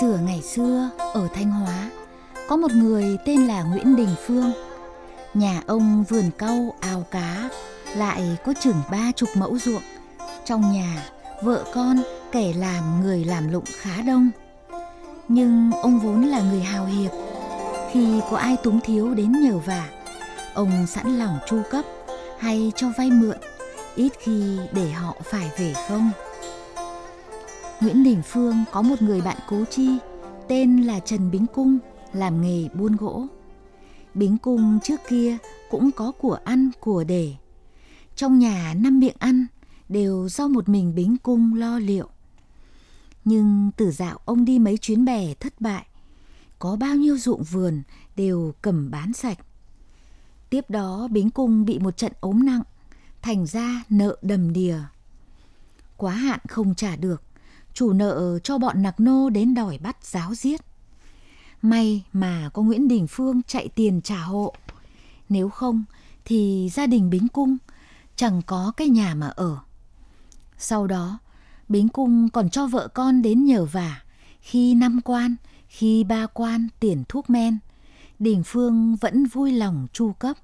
xưa ngày xưa ở Thanh Hóa có một người tên là Nguyễn Đình Phương. Nhà ông vườn cau ao cá, lại có chừng ba chục mẫu ruộng. Trong nhà, vợ con, kẻ làm người làm lụng khá đông. Nhưng ông vốn là người hào hiệp. Khi có ai túng thiếu đến nhờ vả, ông sẵn lòng chu cấp hay cho vay mượn, ít khi để họ phải về không. Nguyễn Đình Phương có một người bạn cố chi tên là Trần Bính Cung làm nghề buôn gỗ. Bính Cung trước kia cũng có của ăn của để. Trong nhà năm miệng ăn đều do một mình Bính Cung lo liệu. Nhưng từ dạo ông đi mấy chuyến bè thất bại, có bao nhiêu ruộng vườn đều cầm bán sạch. Tiếp đó Bính Cung bị một trận ốm nặng, thành ra nợ đầm đìa. Quá hạn không trả được, chủ nợ cho bọn nặc nô đến đòi bắt giáo giết. May mà có Nguyễn Đình Phương chạy tiền trả hộ. Nếu không thì gia đình Bính Cung chẳng có cái nhà mà ở. Sau đó, Bính Cung còn cho vợ con đến nhờ vả khi năm quan, khi ba quan tiền thuốc men. Đình Phương vẫn vui lòng chu cấp.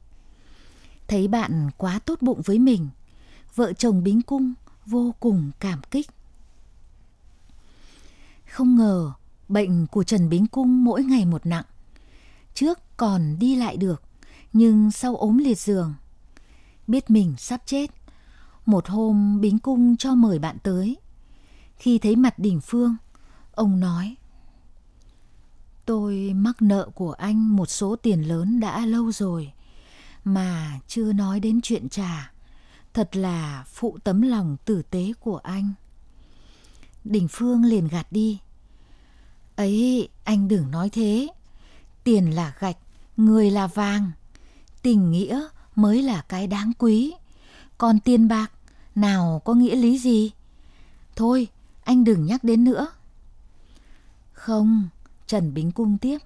Thấy bạn quá tốt bụng với mình, vợ chồng Bính Cung vô cùng cảm kích. Không ngờ bệnh của Trần Bính Cung mỗi ngày một nặng. Trước còn đi lại được, nhưng sau ốm liệt giường. Biết mình sắp chết, một hôm Bính Cung cho mời bạn tới. Khi thấy mặt Đình Phương, ông nói Tôi mắc nợ của anh một số tiền lớn đã lâu rồi, mà chưa nói đến chuyện trả. Thật là phụ tấm lòng tử tế của anh. Đình Phương liền gạt đi. Ấy, anh đừng nói thế. Tiền là gạch, người là vàng. Tình nghĩa mới là cái đáng quý. Còn tiền bạc, nào có nghĩa lý gì? Thôi, anh đừng nhắc đến nữa. Không, Trần Bính Cung tiếp.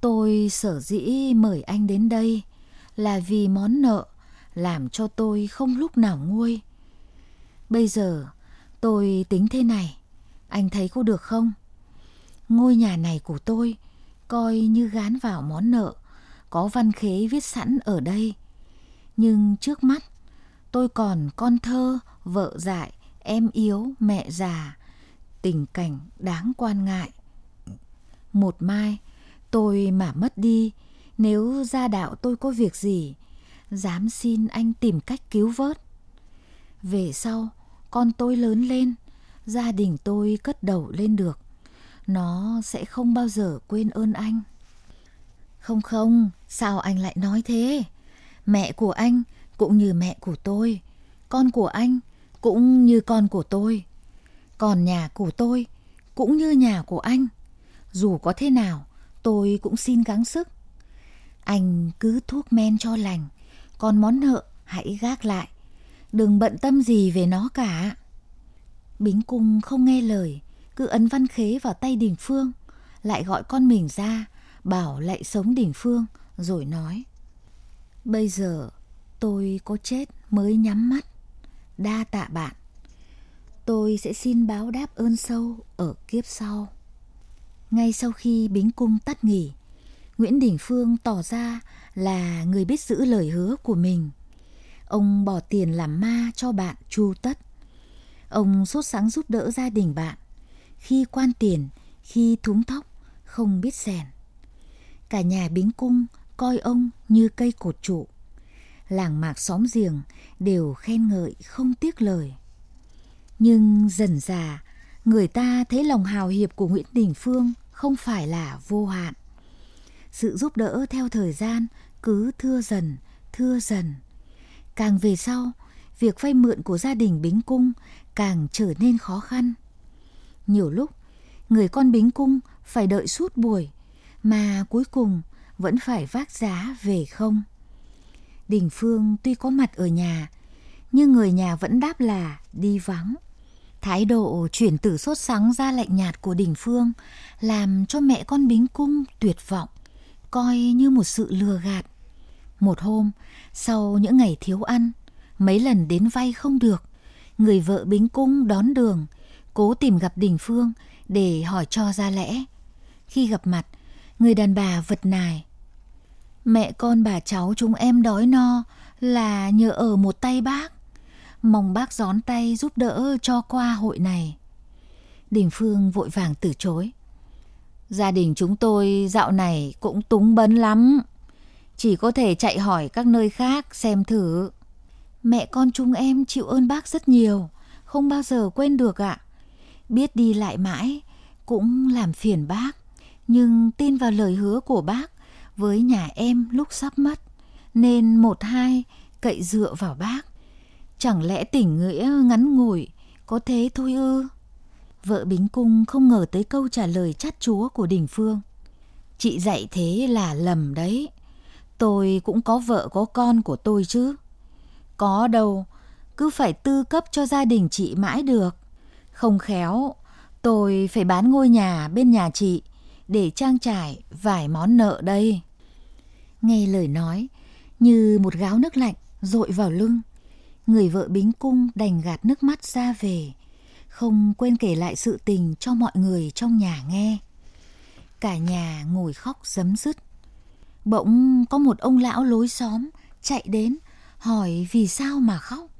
Tôi sở dĩ mời anh đến đây là vì món nợ làm cho tôi không lúc nào nguôi. Bây giờ tôi tính thế này, anh thấy có được không? Ngôi nhà này của tôi coi như gán vào món nợ, có văn khế viết sẵn ở đây. Nhưng trước mắt tôi còn con thơ, vợ dại, em yếu, mẹ già, tình cảnh đáng quan ngại. Một mai tôi mà mất đi, nếu gia đạo tôi có việc gì, dám xin anh tìm cách cứu vớt. Về sau, con tôi lớn lên, gia đình tôi cất đầu lên được nó sẽ không bao giờ quên ơn anh. Không không, sao anh lại nói thế? Mẹ của anh cũng như mẹ của tôi, con của anh cũng như con của tôi. Còn nhà của tôi cũng như nhà của anh. Dù có thế nào, tôi cũng xin gắng sức. Anh cứ thuốc men cho lành, còn món nợ hãy gác lại. Đừng bận tâm gì về nó cả. Bính cung không nghe lời, cứ ấn văn khế vào tay Đình Phương, lại gọi con mình ra, bảo lại sống Đình Phương, rồi nói. Bây giờ tôi có chết mới nhắm mắt, đa tạ bạn. Tôi sẽ xin báo đáp ơn sâu ở kiếp sau. Ngay sau khi bính cung tắt nghỉ, Nguyễn Đình Phương tỏ ra là người biết giữ lời hứa của mình. Ông bỏ tiền làm ma cho bạn Chu Tất. Ông sốt sáng giúp đỡ gia đình bạn khi quan tiền, khi thúng thóc, không biết rèn. Cả nhà bính cung coi ông như cây cột trụ. Làng mạc xóm giềng đều khen ngợi không tiếc lời. Nhưng dần già, người ta thấy lòng hào hiệp của Nguyễn Đình Phương không phải là vô hạn. Sự giúp đỡ theo thời gian cứ thưa dần, thưa dần. Càng về sau, việc vay mượn của gia đình Bính Cung càng trở nên khó khăn. Nhiều lúc, người con bính cung phải đợi suốt buổi, mà cuối cùng vẫn phải vác giá về không. Đình Phương tuy có mặt ở nhà, nhưng người nhà vẫn đáp là đi vắng. Thái độ chuyển từ sốt sắng ra lạnh nhạt của Đình Phương làm cho mẹ con Bính Cung tuyệt vọng, coi như một sự lừa gạt. Một hôm, sau những ngày thiếu ăn, mấy lần đến vay không được, người vợ Bính Cung đón đường cố tìm gặp Đình Phương để hỏi cho ra lẽ. Khi gặp mặt, người đàn bà vật nài. Mẹ con bà cháu chúng em đói no là nhờ ở một tay bác. Mong bác gión tay giúp đỡ cho qua hội này. Đình Phương vội vàng từ chối. Gia đình chúng tôi dạo này cũng túng bấn lắm. Chỉ có thể chạy hỏi các nơi khác xem thử. Mẹ con chúng em chịu ơn bác rất nhiều, không bao giờ quên được ạ. Biết đi lại mãi, cũng làm phiền bác. Nhưng tin vào lời hứa của bác với nhà em lúc sắp mất. Nên một hai cậy dựa vào bác. Chẳng lẽ tỉnh nghĩa ngắn ngủi có thế thôi ư? Vợ Bính Cung không ngờ tới câu trả lời chát chúa của Đình Phương. Chị dạy thế là lầm đấy. Tôi cũng có vợ có con của tôi chứ. Có đâu, cứ phải tư cấp cho gia đình chị mãi được. Không khéo, tôi phải bán ngôi nhà bên nhà chị để trang trải vài món nợ đây. Nghe lời nói, như một gáo nước lạnh dội vào lưng. Người vợ bính cung đành gạt nước mắt ra về, không quên kể lại sự tình cho mọi người trong nhà nghe. Cả nhà ngồi khóc giấm dứt. Bỗng có một ông lão lối xóm chạy đến hỏi vì sao mà khóc.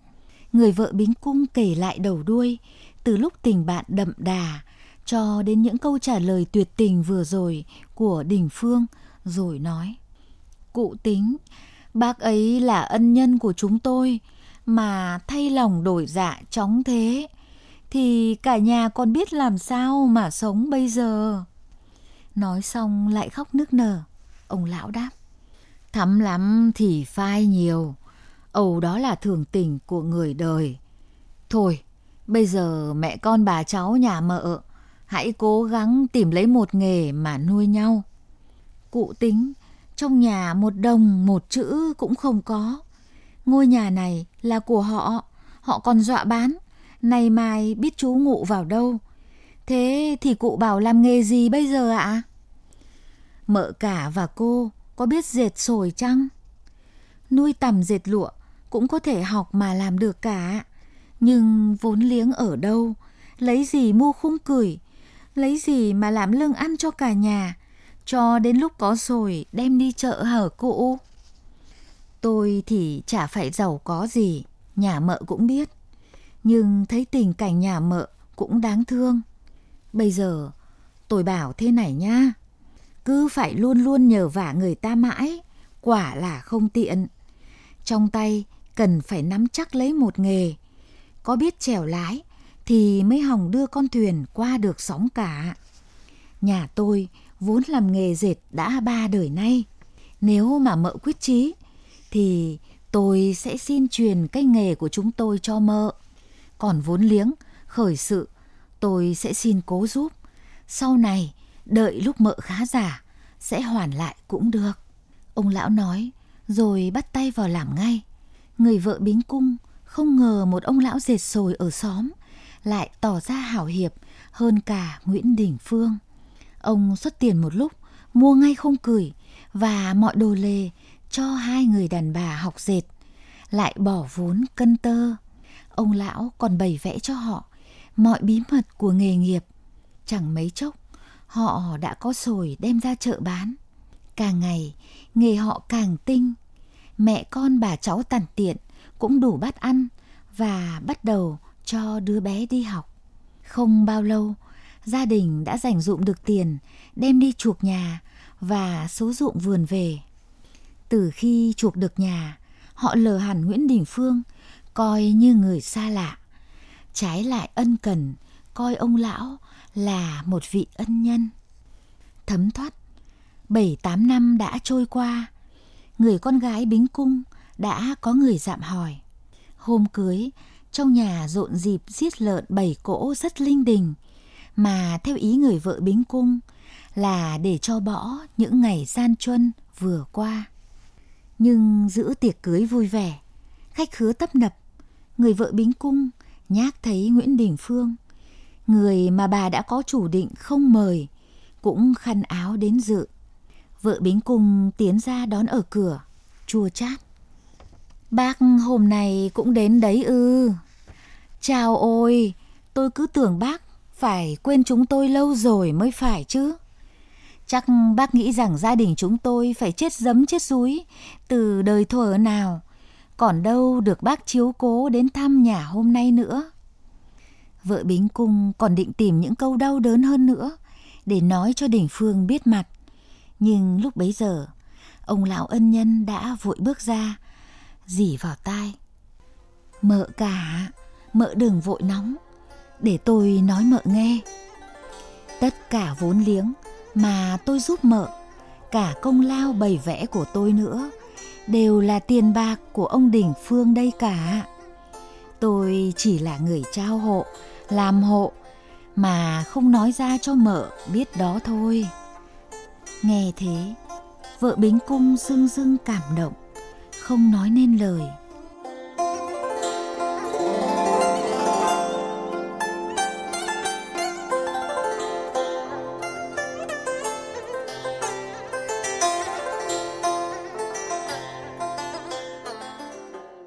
Người vợ bính cung kể lại đầu đuôi từ lúc tình bạn đậm đà cho đến những câu trả lời tuyệt tình vừa rồi của Đình Phương rồi nói Cụ tính, bác ấy là ân nhân của chúng tôi mà thay lòng đổi dạ chóng thế thì cả nhà còn biết làm sao mà sống bây giờ. Nói xong lại khóc nức nở. Ông lão đáp. Thắm lắm thì phai nhiều. Âu đó là thường tình của người đời. Thôi, bây giờ mẹ con bà cháu nhà mợ hãy cố gắng tìm lấy một nghề mà nuôi nhau. Cụ tính, trong nhà một đồng một chữ cũng không có. Ngôi nhà này là của họ, họ còn dọa bán. Này mai biết chú ngụ vào đâu. Thế thì cụ bảo làm nghề gì bây giờ ạ? Mợ cả và cô có biết dệt sồi chăng? Nuôi tầm dệt lụa cũng có thể học mà làm được cả. Nhưng vốn liếng ở đâu? Lấy gì mua khung cửi? Lấy gì mà làm lương ăn cho cả nhà? Cho đến lúc có rồi đem đi chợ hở cụ. Tôi thì chả phải giàu có gì, nhà mợ cũng biết. Nhưng thấy tình cảnh nhà mợ cũng đáng thương. Bây giờ tôi bảo thế này nhá. Cứ phải luôn luôn nhờ vả người ta mãi, quả là không tiện. Trong tay cần phải nắm chắc lấy một nghề. Có biết chèo lái thì mới hòng đưa con thuyền qua được sóng cả. Nhà tôi vốn làm nghề dệt đã ba đời nay. Nếu mà mợ quyết chí thì tôi sẽ xin truyền cái nghề của chúng tôi cho mợ. Còn vốn liếng, khởi sự, tôi sẽ xin cố giúp. Sau này, đợi lúc mợ khá giả, sẽ hoàn lại cũng được. Ông lão nói, rồi bắt tay vào làm ngay. Người vợ bính cung không ngờ một ông lão dệt sồi ở xóm lại tỏ ra hảo hiệp hơn cả Nguyễn Đình Phương. Ông xuất tiền một lúc, mua ngay không cười và mọi đồ lề cho hai người đàn bà học dệt, lại bỏ vốn cân tơ. Ông lão còn bày vẽ cho họ mọi bí mật của nghề nghiệp. Chẳng mấy chốc, họ đã có sồi đem ra chợ bán. Càng ngày, nghề họ càng tinh. Mẹ con bà cháu tàn tiện cũng đủ bát ăn và bắt đầu cho đứa bé đi học. Không bao lâu, gia đình đã dành dụm được tiền đem đi chuộc nhà và số ruộng vườn về. Từ khi chuộc được nhà, họ lờ hẳn Nguyễn Đình Phương coi như người xa lạ. Trái lại ân cần, coi ông lão là một vị ân nhân. Thấm thoát, bảy tám năm đã trôi qua, người con gái bính cung đã có người dạm hỏi. Hôm cưới, trong nhà rộn dịp giết lợn bảy cỗ rất linh đình, mà theo ý người vợ bính cung là để cho bỏ những ngày gian truân vừa qua. Nhưng giữ tiệc cưới vui vẻ, khách khứa tấp nập, người vợ bính cung nhác thấy Nguyễn Đình Phương, người mà bà đã có chủ định không mời, cũng khăn áo đến dự. Vợ bính cung tiến ra đón ở cửa, chua chát. Bác hôm nay cũng đến đấy ư. Chào ôi, tôi cứ tưởng bác phải quên chúng tôi lâu rồi mới phải chứ. Chắc bác nghĩ rằng gia đình chúng tôi phải chết dấm chết dúi từ đời thuở nào. Còn đâu được bác chiếu cố đến thăm nhà hôm nay nữa. Vợ Bính Cung còn định tìm những câu đau đớn hơn nữa để nói cho Đình Phương biết mặt. Nhưng lúc bấy giờ, ông lão ân nhân đã vội bước ra, dỉ vào tai. Mợ cả, mợ đừng vội nóng, để tôi nói mợ nghe. Tất cả vốn liếng mà tôi giúp mợ, cả công lao bày vẽ của tôi nữa, đều là tiền bạc của ông Đình Phương đây cả. Tôi chỉ là người trao hộ, làm hộ, mà không nói ra cho mợ biết đó thôi. Nghe thế, vợ Bính Cung dưng dưng cảm động, không nói nên lời